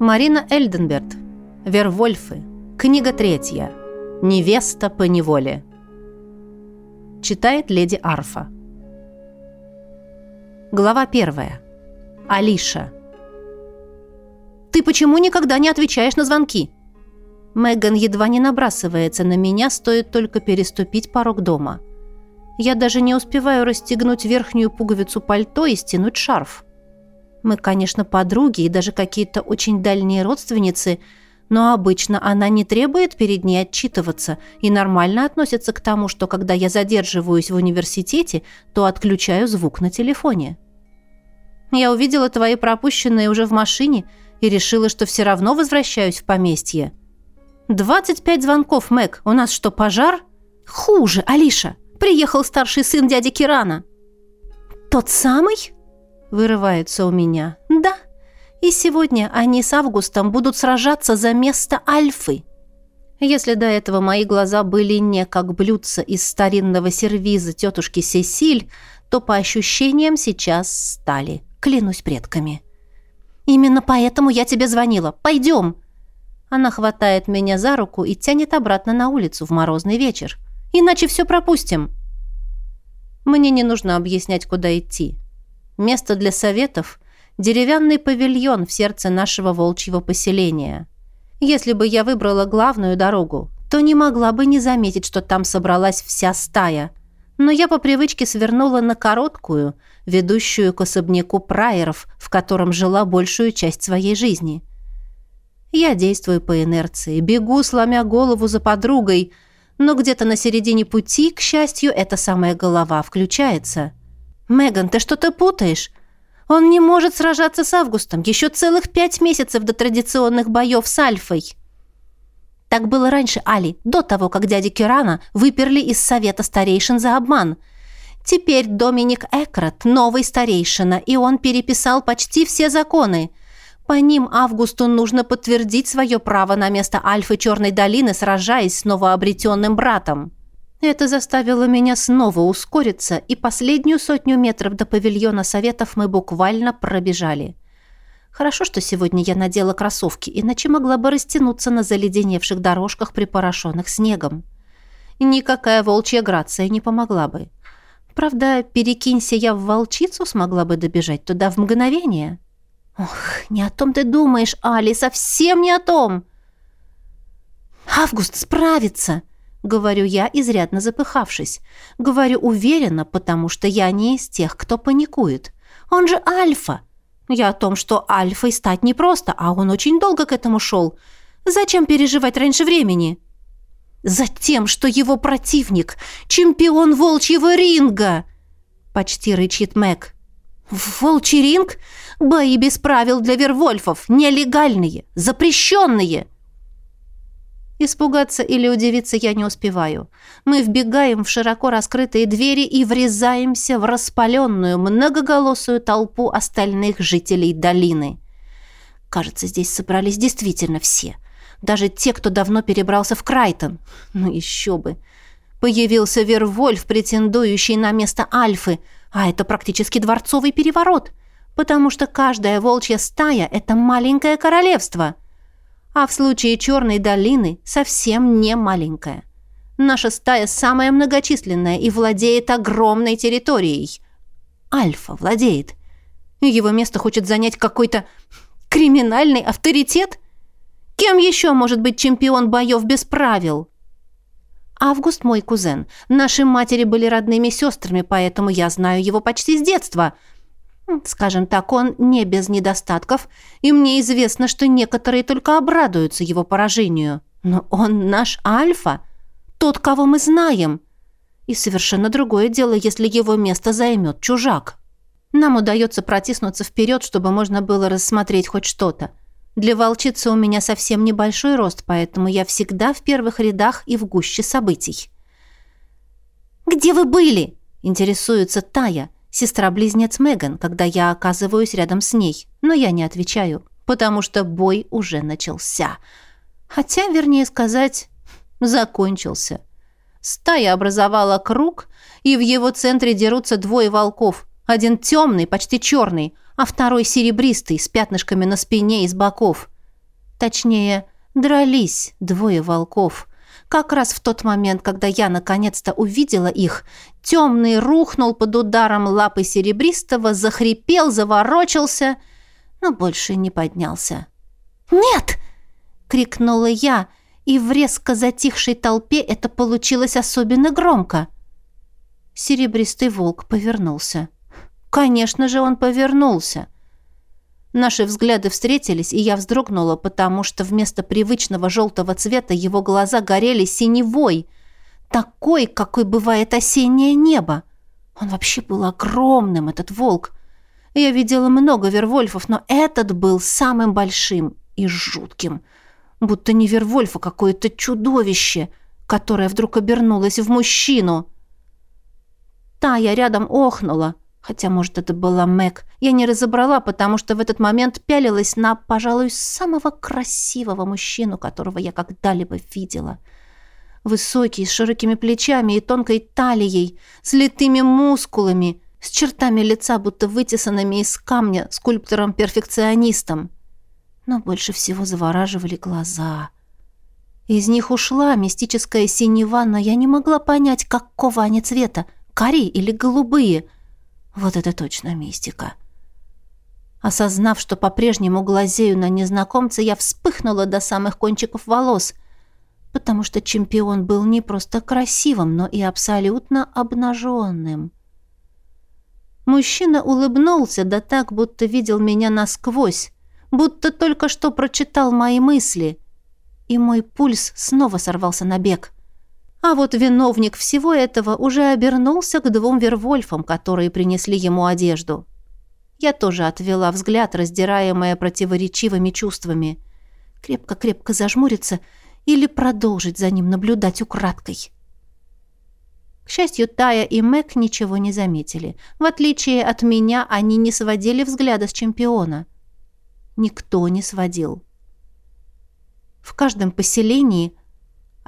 Марина Эльденберт. Вервольфы. Книга третья. Невеста по неволе. Читает леди Арфа. Глава первая. Алиша. «Ты почему никогда не отвечаешь на звонки?» Меган едва не набрасывается на меня, стоит только переступить порог дома. Я даже не успеваю расстегнуть верхнюю пуговицу пальто и стянуть шарф. Мы, конечно, подруги и даже какие-то очень дальние родственницы, но обычно она не требует перед ней отчитываться и нормально относится к тому, что когда я задерживаюсь в университете, то отключаю звук на телефоне. Я увидела твои пропущенные уже в машине и решила, что все равно возвращаюсь в поместье. «Двадцать пять звонков, Мэг. У нас что, пожар?» «Хуже, Алиша. Приехал старший сын дяди Кирана». «Тот самый?» Вырывается у меня. Да. И сегодня они с Августом будут сражаться за место Альфы. Если до этого мои глаза были не как блюдца из старинного сервиза тетушки Сесиль, то по ощущениям сейчас стали. Клянусь предками. «Именно поэтому я тебе звонила. Пойдем!» Она хватает меня за руку и тянет обратно на улицу в морозный вечер. «Иначе все пропустим!» Мне не нужно объяснять, куда идти. Место для советов – деревянный павильон в сердце нашего волчьего поселения. Если бы я выбрала главную дорогу, то не могла бы не заметить, что там собралась вся стая. Но я по привычке свернула на короткую, ведущую к особняку прайеров, в котором жила большую часть своей жизни. Я действую по инерции, бегу, сломя голову за подругой, но где-то на середине пути, к счастью, эта самая голова включается – «Меган, ты что-то путаешь. Он не может сражаться с Августом. Еще целых пять месяцев до традиционных боев с Альфой». Так было раньше, Али, до того, как дяди Кирана выперли из совета старейшин за обман. Теперь Доминик Экрат – новый старейшина, и он переписал почти все законы. По ним Августу нужно подтвердить свое право на место Альфы Черной долины, сражаясь с новообретенным братом. Это заставило меня снова ускориться, и последнюю сотню метров до павильона советов мы буквально пробежали. Хорошо, что сегодня я надела кроссовки, иначе могла бы растянуться на заледеневших дорожках, припорошенных снегом. Никакая волчья грация не помогла бы. Правда, перекинься я в волчицу, смогла бы добежать туда в мгновение. Ох, не о том ты думаешь, Али, совсем не о том. Август справится, Говорю я, изрядно запыхавшись. Говорю уверенно, потому что я не из тех, кто паникует. Он же альфа. Я о том, что альфой стать непросто, а он очень долго к этому шел. Зачем переживать раньше времени? Затем, что его противник — чемпион волчьего ринга! Почти рычит Мэг. Волчий ринг? Бои без правил для вервольфов, нелегальные, запрещенные — Испугаться или удивиться я не успеваю. Мы вбегаем в широко раскрытые двери и врезаемся в распаленную, многоголосую толпу остальных жителей долины. Кажется, здесь собрались действительно все. Даже те, кто давно перебрался в Крайтон. Ну еще бы. Появился Вервольф, претендующий на место Альфы, а это практически дворцовый переворот, потому что каждая волчья стая — это маленькое королевство — а в случае Черной долины совсем не маленькая. Наша стая самая многочисленная и владеет огромной территорией. Альфа владеет. Его место хочет занять какой-то криминальный авторитет? Кем еще может быть чемпион боев без правил? Август мой кузен. Наши матери были родными сестрами, поэтому я знаю его почти с детства – Скажем так, он не без недостатков, и мне известно, что некоторые только обрадуются его поражению. Но он наш альфа, тот, кого мы знаем. И совершенно другое дело, если его место займет чужак. Нам удается протиснуться вперед, чтобы можно было рассмотреть хоть что-то. Для волчицы у меня совсем небольшой рост, поэтому я всегда в первых рядах и в гуще событий. «Где вы были?» – интересуется Тая – Сестра-близнец Меган, когда я оказываюсь рядом с ней. Но я не отвечаю, потому что бой уже начался. Хотя, вернее сказать, закончился. Стая образовала круг, и в его центре дерутся двое волков. Один темный, почти черный, а второй серебристый, с пятнышками на спине и с боков. Точнее, дрались двое волков. Как раз в тот момент, когда я наконец-то увидела их, темный рухнул под ударом лапы серебристого, захрипел, заворочился, но больше не поднялся. «Нет!» — крикнула я, и в резко затихшей толпе это получилось особенно громко. Серебристый волк повернулся. Конечно же, он повернулся. Наши взгляды встретились, и я вздрогнула, потому что вместо привычного желтого цвета его глаза горели синевой, такой, какой бывает осеннее небо. Он вообще был огромным, этот волк. Я видела много вервольфов, но этот был самым большим и жутким. Будто не вервольф, а какое-то чудовище, которое вдруг обернулось в мужчину. Та я рядом охнула, хотя, может, это была Мэг. Я не разобрала, потому что в этот момент пялилась на, пожалуй, самого красивого мужчину, которого я когда-либо видела. Высокий, с широкими плечами и тонкой талией, с литыми мускулами, с чертами лица, будто вытесанными из камня скульптором-перфекционистом. Но больше всего завораживали глаза. Из них ушла мистическая синева, но я не могла понять, какого они цвета — карие или голубые. Вот это точно мистика. Осознав, что по-прежнему глазею на незнакомца, я вспыхнула до самых кончиков волос, потому что чемпион был не просто красивым, но и абсолютно обнаженным. Мужчина улыбнулся, да так, будто видел меня насквозь, будто только что прочитал мои мысли, и мой пульс снова сорвался на бег. А вот виновник всего этого уже обернулся к двум вервольфам, которые принесли ему одежду. Я тоже отвела взгляд, раздираемая противоречивыми чувствами. Крепко-крепко зажмуриться или продолжить за ним наблюдать украдкой. К счастью, Тая и Мэг ничего не заметили. В отличие от меня, они не сводили взгляда с чемпиона. Никто не сводил. В каждом поселении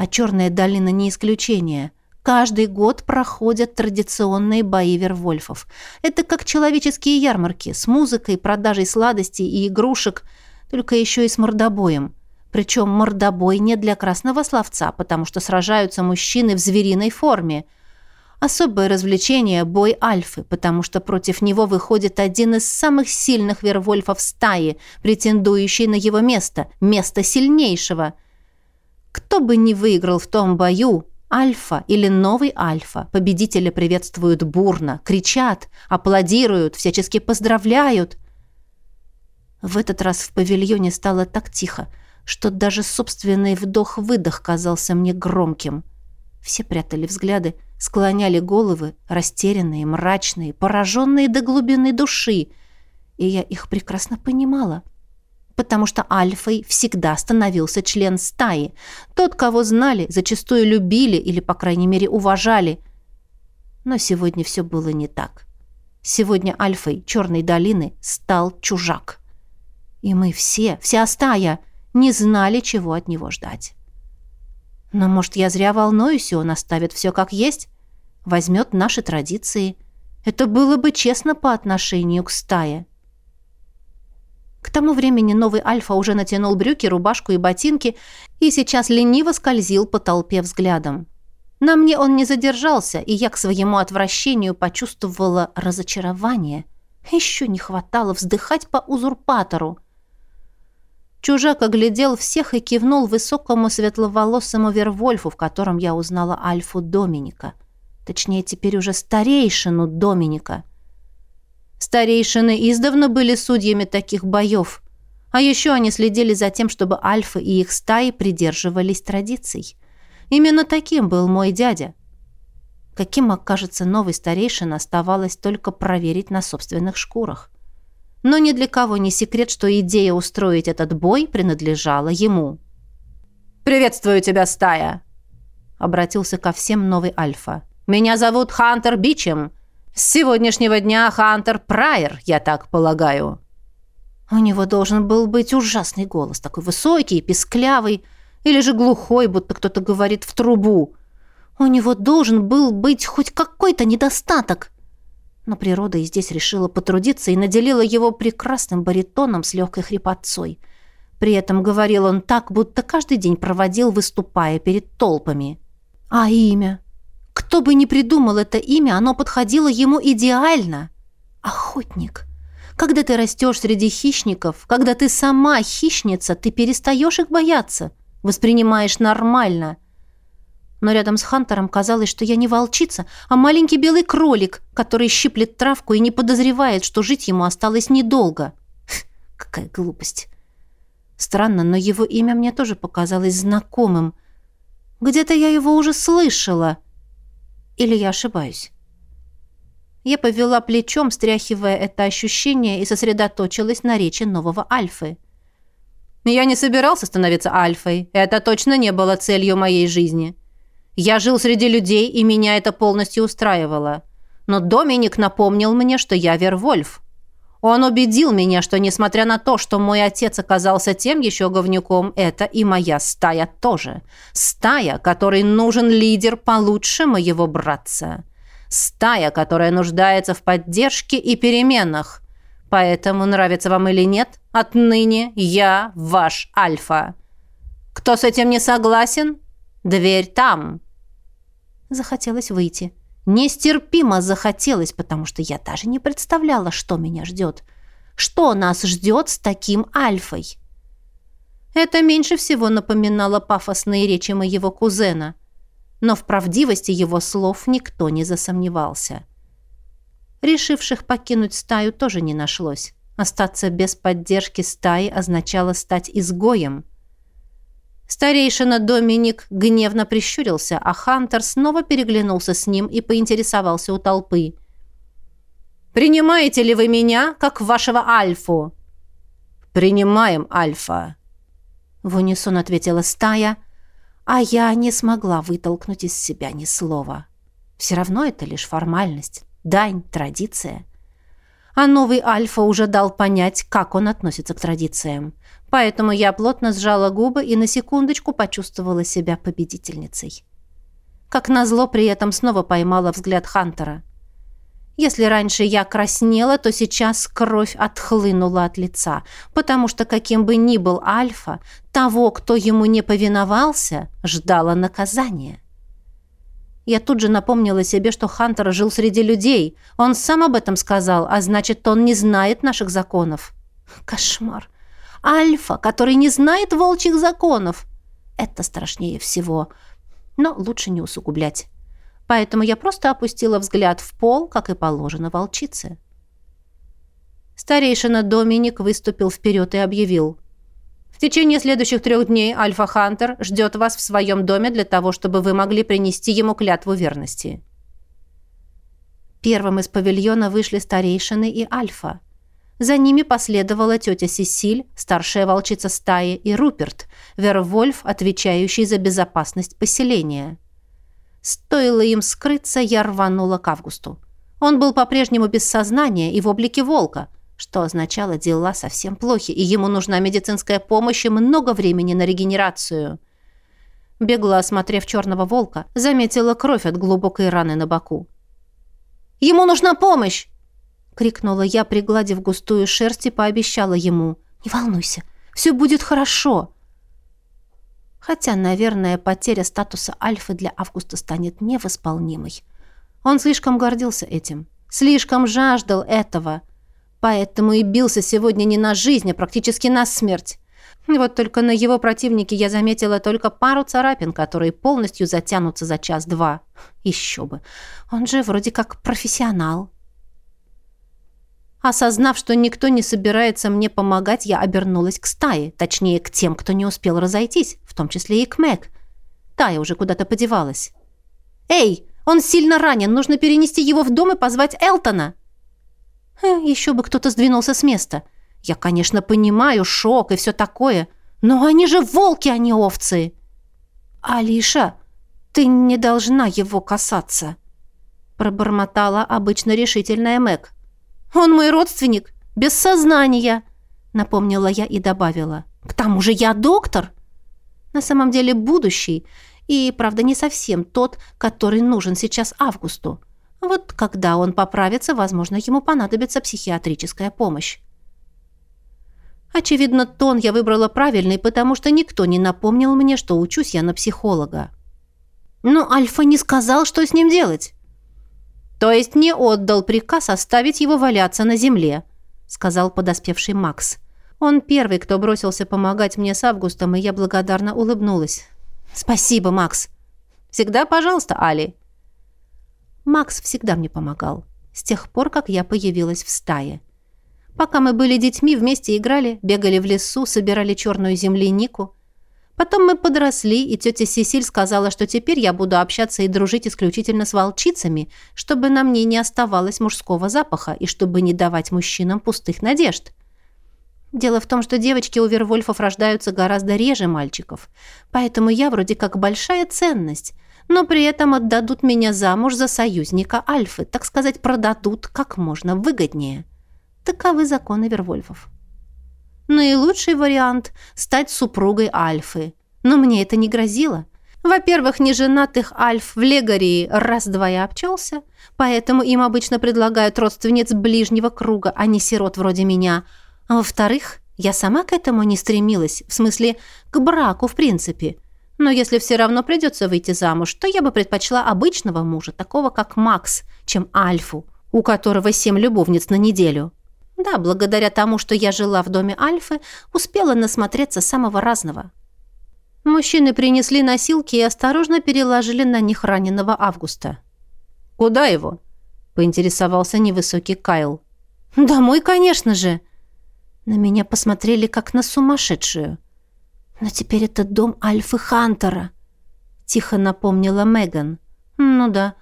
а Черная долина не исключение. Каждый год проходят традиционные бои вервольфов. Это как человеческие ярмарки с музыкой, продажей сладостей и игрушек, только еще и с мордобоем. Причем мордобой не для красного словца, потому что сражаются мужчины в звериной форме. Особое развлечение – бой альфы, потому что против него выходит один из самых сильных вервольфов стаи, претендующий на его место, место сильнейшего – кто бы ни выиграл в том бою, Альфа или новый Альфа, победителя приветствуют бурно, кричат, аплодируют, всячески поздравляют. В этот раз в павильоне стало так тихо, что даже собственный вдох-выдох казался мне громким. Все прятали взгляды, склоняли головы, растерянные, мрачные, пораженные до глубины души, и я их прекрасно понимала потому что альфой всегда становился член стаи. Тот, кого знали, зачастую любили или, по крайней мере, уважали. Но сегодня все было не так. Сегодня альфой Черной долины стал чужак. И мы все, вся стая, не знали, чего от него ждать. Но, может, я зря волнуюсь, и он оставит все как есть? Возьмет наши традиции. Это было бы честно по отношению к стае. К тому времени новый Альфа уже натянул брюки, рубашку и ботинки и сейчас лениво скользил по толпе взглядом. На мне он не задержался, и я к своему отвращению почувствовала разочарование. Еще не хватало вздыхать по узурпатору. Чужак оглядел всех и кивнул высокому светловолосому Вервольфу, в котором я узнала Альфу Доминика. Точнее, теперь уже старейшину Доминика. Старейшины издавна были судьями таких боев. А еще они следили за тем, чтобы альфы и их стаи придерживались традиций. Именно таким был мой дядя. Каким окажется новый старейшин, оставалось только проверить на собственных шкурах. Но ни для кого не секрет, что идея устроить этот бой принадлежала ему. «Приветствую тебя, стая!» Обратился ко всем новый Альфа. «Меня зовут Хантер Бичем. С сегодняшнего дня Хантер Прайер, я так полагаю». У него должен был быть ужасный голос, такой высокий, песклявый, или же глухой, будто кто-то говорит в трубу. У него должен был быть хоть какой-то недостаток. Но природа и здесь решила потрудиться и наделила его прекрасным баритоном с легкой хрипотцой. При этом говорил он так, будто каждый день проводил, выступая перед толпами. А имя? Кто бы ни придумал это имя, оно подходило ему идеально. Охотник. Когда ты растешь среди хищников, когда ты сама хищница, ты перестаешь их бояться, воспринимаешь нормально. Но рядом с Хантером казалось, что я не волчица, а маленький белый кролик, который щиплет травку и не подозревает, что жить ему осталось недолго. Какая глупость. Странно, но его имя мне тоже показалось знакомым. Где-то я его уже слышала. Или я ошибаюсь? Я повела плечом, стряхивая это ощущение, и сосредоточилась на речи нового Альфы. «Я не собирался становиться Альфой. Это точно не было целью моей жизни. Я жил среди людей, и меня это полностью устраивало. Но Доминик напомнил мне, что я Вервольф. Он убедил меня, что, несмотря на то, что мой отец оказался тем еще говнюком, это и моя стая тоже. Стая, которой нужен лидер получше моего братца. Стая, которая нуждается в поддержке и переменах. Поэтому, нравится вам или нет, отныне я ваш Альфа. Кто с этим не согласен? Дверь там. Захотелось выйти. Нестерпимо захотелось, потому что я даже не представляла, что меня ждет. Что нас ждет с таким Альфой? Это меньше всего напоминало пафосные речи моего кузена но в правдивости его слов никто не засомневался. Решивших покинуть стаю тоже не нашлось. Остаться без поддержки стаи означало стать изгоем. Старейшина Доминик гневно прищурился, а Хантер снова переглянулся с ним и поинтересовался у толпы. «Принимаете ли вы меня, как вашего Альфу?» «Принимаем, Альфа», — в унисон ответила стая — а я не смогла вытолкнуть из себя ни слова. Все равно это лишь формальность, дань, традиция. А новый Альфа уже дал понять, как он относится к традициям. Поэтому я плотно сжала губы и на секундочку почувствовала себя победительницей. Как назло при этом снова поймала взгляд Хантера. Если раньше я краснела, то сейчас кровь отхлынула от лица, потому что каким бы ни был Альфа, того, кто ему не повиновался, ждало наказание. Я тут же напомнила себе, что Хантер жил среди людей. Он сам об этом сказал, а значит, он не знает наших законов. Кошмар. Альфа, который не знает волчьих законов. Это страшнее всего. Но лучше не усугублять поэтому я просто опустила взгляд в пол, как и положено волчице. Старейшина Доминик выступил вперед и объявил. «В течение следующих трех дней Альфа Хантер ждет вас в своем доме для того, чтобы вы могли принести ему клятву верности». Первым из павильона вышли старейшины и Альфа. За ними последовала тетя Сесиль, старшая волчица стаи, и Руперт, Вервольф, отвечающий за безопасность поселения. Стоило им скрыться, я рванула к Августу. Он был по-прежнему без сознания и в облике волка, что означало, дела совсем плохи, и ему нужна медицинская помощь и много времени на регенерацию. Бегло осмотрев черного волка, заметила кровь от глубокой раны на боку. «Ему нужна помощь!» — крикнула я, пригладив густую шерсть и пообещала ему. «Не волнуйся, все будет хорошо!» Хотя, наверное, потеря статуса Альфы для Августа станет невосполнимой. Он слишком гордился этим, слишком жаждал этого. Поэтому и бился сегодня не на жизнь, а практически на смерть. Вот только на его противнике я заметила только пару царапин, которые полностью затянутся за час-два. Еще бы. Он же вроде как профессионал. Осознав, что никто не собирается мне помогать, я обернулась к стае, точнее, к тем, кто не успел разойтись, в том числе и к Мэг. Тая уже куда-то подевалась. «Эй, он сильно ранен, нужно перенести его в дом и позвать Элтона!» «Еще бы кто-то сдвинулся с места. Я, конечно, понимаю, шок и все такое, но они же волки, а не овцы!» «Алиша, ты не должна его касаться!» пробормотала обычно решительная Мэг. «Он мой родственник, без сознания», — напомнила я и добавила. «К тому же я доктор». На самом деле будущий, и, правда, не совсем тот, который нужен сейчас Августу. Вот когда он поправится, возможно, ему понадобится психиатрическая помощь. Очевидно, тон я выбрала правильный, потому что никто не напомнил мне, что учусь я на психолога. Но Альфа не сказал, что с ним делать. То есть не отдал приказ оставить его валяться на земле, сказал подоспевший Макс. Он первый, кто бросился помогать мне с Августом, и я благодарно улыбнулась. «Спасибо, Макс!» «Всегда пожалуйста, Али!» Макс всегда мне помогал, с тех пор, как я появилась в стае. Пока мы были детьми, вместе играли, бегали в лесу, собирали черную землянику. Потом мы подросли, и тетя Сесиль сказала, что теперь я буду общаться и дружить исключительно с волчицами, чтобы на мне не оставалось мужского запаха и чтобы не давать мужчинам пустых надежд. Дело в том, что девочки у Вервольфов рождаются гораздо реже мальчиков, поэтому я вроде как большая ценность, но при этом отдадут меня замуж за союзника Альфы, так сказать, продадут как можно выгоднее. Таковы законы Вервольфов. Наилучший вариант – стать супругой Альфы. Но мне это не грозило. Во-первых, неженатых Альф в Легарии раз-два и обчелся, поэтому им обычно предлагают родственниц ближнего круга, а не сирот вроде меня – а во-вторых, я сама к этому не стремилась, в смысле, к браку в принципе. Но если все равно придется выйти замуж, то я бы предпочла обычного мужа, такого как Макс, чем Альфу, у которого семь любовниц на неделю. Да, благодаря тому, что я жила в доме Альфы, успела насмотреться самого разного. Мужчины принесли носилки и осторожно переложили на них раненого Августа. «Куда его?» – поинтересовался невысокий Кайл. «Домой, конечно же!» На меня посмотрели как на сумасшедшую. Но теперь это дом Альфы Хантера, тихо напомнила Меган. Ну да,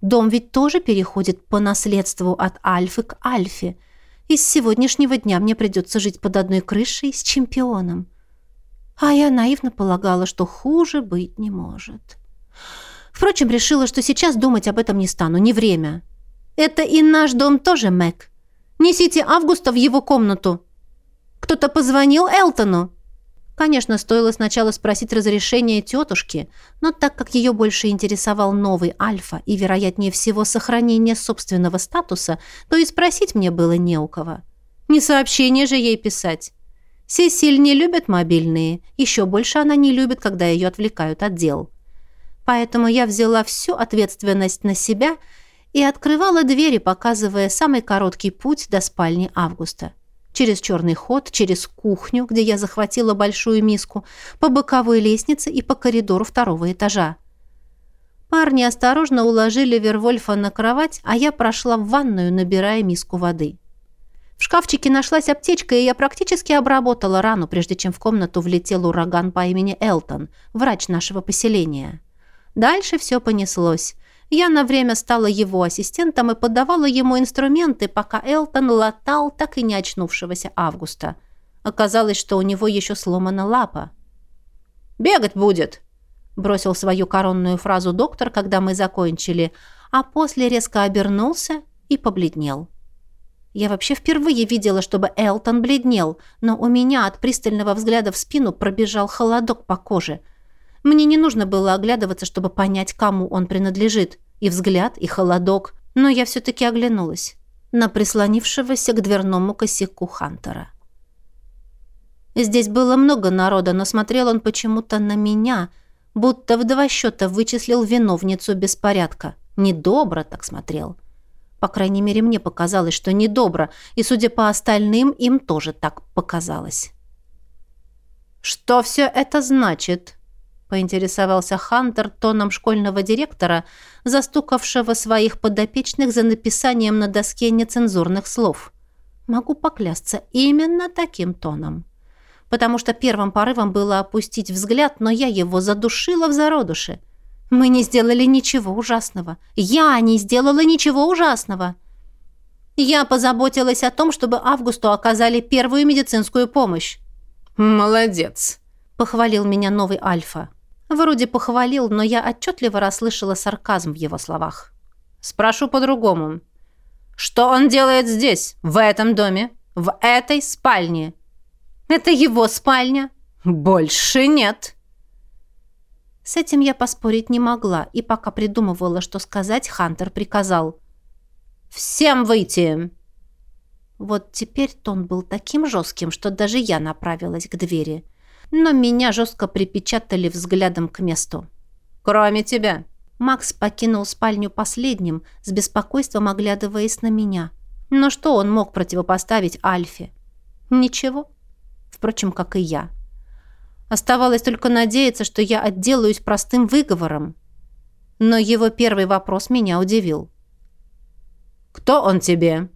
дом ведь тоже переходит по наследству от Альфы к Альфе. И с сегодняшнего дня мне придется жить под одной крышей с чемпионом. А я наивно полагала, что хуже быть не может. Впрочем, решила, что сейчас думать об этом не стану, не время. Это и наш дом тоже, Мэг. Несите Августа в его комнату. Кто-то позвонил Элтону?» Конечно, стоило сначала спросить разрешение тетушки, но так как ее больше интересовал новый Альфа и, вероятнее всего, сохранение собственного статуса, то и спросить мне было не у кого. Не сообщение же ей писать. Сесиль не любит мобильные, еще больше она не любит, когда ее отвлекают от дел. Поэтому я взяла всю ответственность на себя и открывала двери, показывая самый короткий путь до спальни Августа через черный ход, через кухню, где я захватила большую миску, по боковой лестнице и по коридору второго этажа. Парни осторожно уложили Вервольфа на кровать, а я прошла в ванную, набирая миску воды. В шкафчике нашлась аптечка, и я практически обработала рану, прежде чем в комнату влетел ураган по имени Элтон, врач нашего поселения. Дальше все понеслось. Я на время стала его ассистентом и подавала ему инструменты, пока Элтон латал так и не очнувшегося Августа. Оказалось, что у него еще сломана лапа. «Бегать будет!» – бросил свою коронную фразу доктор, когда мы закончили, а после резко обернулся и побледнел. Я вообще впервые видела, чтобы Элтон бледнел, но у меня от пристального взгляда в спину пробежал холодок по коже – мне не нужно было оглядываться, чтобы понять, кому он принадлежит. И взгляд, и холодок. Но я все-таки оглянулась на прислонившегося к дверному косяку Хантера. Здесь было много народа, но смотрел он почему-то на меня, будто в два счета вычислил виновницу беспорядка. Недобро так смотрел. По крайней мере, мне показалось, что недобро, и, судя по остальным, им тоже так показалось. «Что все это значит?» Поинтересовался Хантер тоном школьного директора, застукавшего своих подопечных за написанием на доске нецензурных слов. Могу поклясться именно таким тоном. Потому что первым порывом было опустить взгляд, но я его задушила в зародуше. Мы не сделали ничего ужасного. Я не сделала ничего ужасного. Я позаботилась о том, чтобы Августу оказали первую медицинскую помощь. «Молодец», — похвалил меня новый Альфа. Вроде похвалил, но я отчетливо расслышала сарказм в его словах. «Спрошу по-другому. Что он делает здесь, в этом доме, в этой спальне?» «Это его спальня?» «Больше нет». С этим я поспорить не могла, и пока придумывала, что сказать, Хантер приказал. «Всем выйти!» Вот теперь тон был таким жестким, что даже я направилась к двери. Но меня жестко припечатали взглядом к месту. «Кроме тебя». Макс покинул спальню последним, с беспокойством оглядываясь на меня. Но что он мог противопоставить Альфе? Ничего. Впрочем, как и я. Оставалось только надеяться, что я отделаюсь простым выговором. Но его первый вопрос меня удивил. «Кто он тебе?»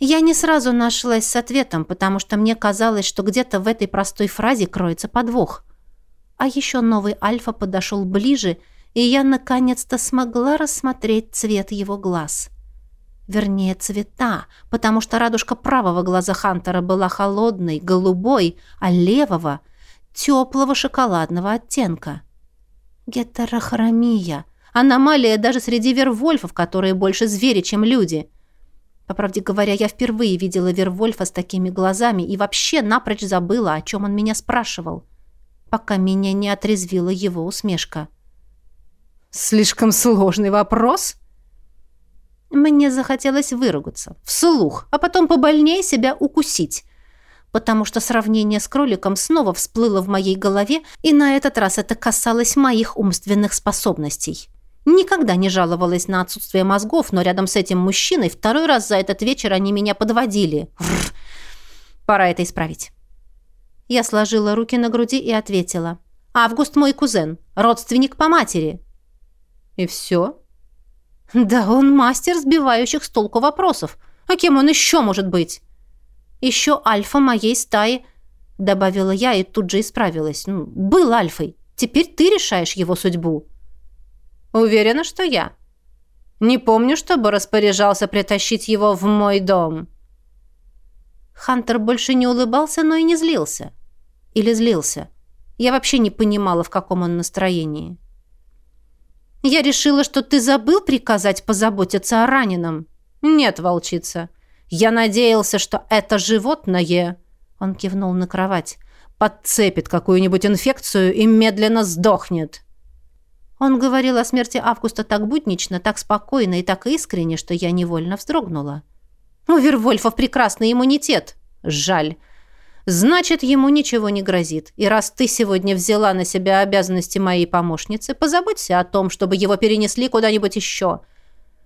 Я не сразу нашлась с ответом, потому что мне казалось, что где-то в этой простой фразе кроется подвох. А еще новый Альфа подошел ближе, и я наконец-то смогла рассмотреть цвет его глаз. Вернее, цвета, потому что радужка правого глаза Хантера была холодной, голубой, а левого — теплого шоколадного оттенка. Гетерохромия. Аномалия даже среди вервольфов, которые больше звери, чем люди. По правде говоря, я впервые видела вервольфа с такими глазами и вообще напрочь забыла, о чем он меня спрашивал, пока меня не отрезвила его усмешка. «Слишком сложный вопрос?» Мне захотелось выругаться, вслух, а потом побольнее себя укусить потому что сравнение с кроликом снова всплыло в моей голове, и на этот раз это касалось моих умственных способностей. Никогда не жаловалась на отсутствие мозгов, но рядом с этим мужчиной второй раз за этот вечер они меня подводили. Рррр. Пора это исправить. Я сложила руки на груди и ответила. «Август мой кузен, родственник по матери». «И все?» «Да он мастер сбивающих с толку вопросов. А кем он еще может быть?» Еще альфа моей стаи», — добавила я и тут же исправилась. «Ну, был альфой. Теперь ты решаешь его судьбу». «Уверена, что я. Не помню, чтобы распоряжался притащить его в мой дом». Хантер больше не улыбался, но и не злился. Или злился. Я вообще не понимала, в каком он настроении. «Я решила, что ты забыл приказать позаботиться о раненом». «Нет, волчица. Я надеялся, что это животное, он кивнул на кровать, подцепит какую-нибудь инфекцию и медленно сдохнет. Он говорил о смерти Августа так буднично, так спокойно и так искренне, что я невольно вздрогнула. У Вервольфов прекрасный иммунитет. Жаль. Значит, ему ничего не грозит. И раз ты сегодня взяла на себя обязанности моей помощницы, позаботься о том, чтобы его перенесли куда-нибудь еще.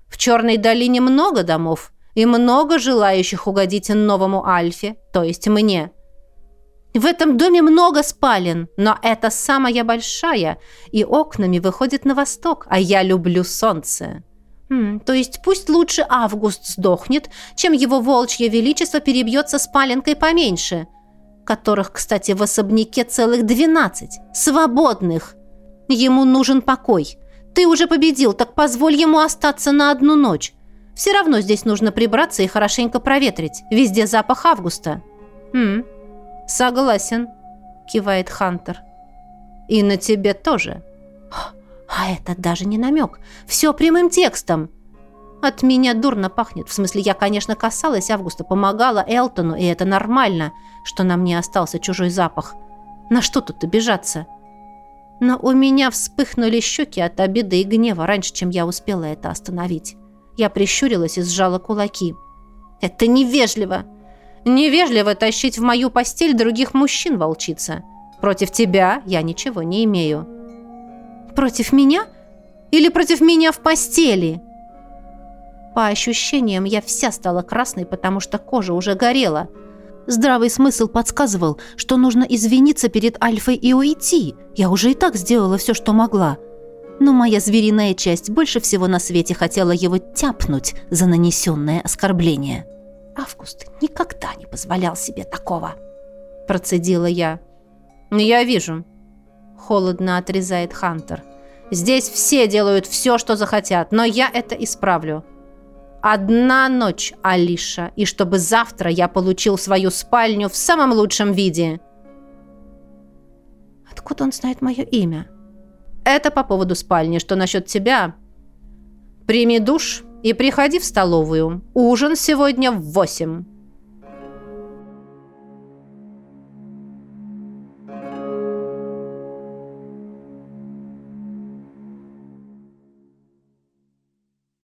В Черной долине много домов, и много желающих угодить новому Альфе, то есть мне. В этом доме много спален, но это самая большая, и окнами выходит на восток, а я люблю солнце. Хм, то есть пусть лучше Август сдохнет, чем его волчье величество перебьется с паленкой поменьше, которых, кстати, в особняке целых двенадцать, свободных. Ему нужен покой. Ты уже победил, так позволь ему остаться на одну ночь. Все равно здесь нужно прибраться и хорошенько проветрить. Везде запах августа». «Хм, согласен», — кивает Хантер. «И на тебе тоже». «А это даже не намек. Все прямым текстом». От меня дурно пахнет. В смысле, я, конечно, касалась Августа, помогала Элтону, и это нормально, что на мне остался чужой запах. На что тут обижаться? Но у меня вспыхнули щеки от обиды и гнева раньше, чем я успела это остановить. Я прищурилась и сжала кулаки. «Это невежливо!» «Невежливо тащить в мою постель других мужчин, волчица. Против тебя я ничего не имею». «Против меня? Или против меня в постели?» По ощущениям, я вся стала красной, потому что кожа уже горела. Здравый смысл подсказывал, что нужно извиниться перед Альфой и уйти. Я уже и так сделала все, что могла но моя звериная часть больше всего на свете хотела его тяпнуть за нанесенное оскорбление. Август никогда не позволял себе такого. Процедила я. «Я вижу», — холодно отрезает Хантер. «Здесь все делают все, что захотят, но я это исправлю. Одна ночь, Алиша, и чтобы завтра я получил свою спальню в самом лучшем виде». «Откуда он знает мое имя?» Это по поводу спальни. Что насчет тебя? Прими душ и приходи в столовую. Ужин сегодня в восемь.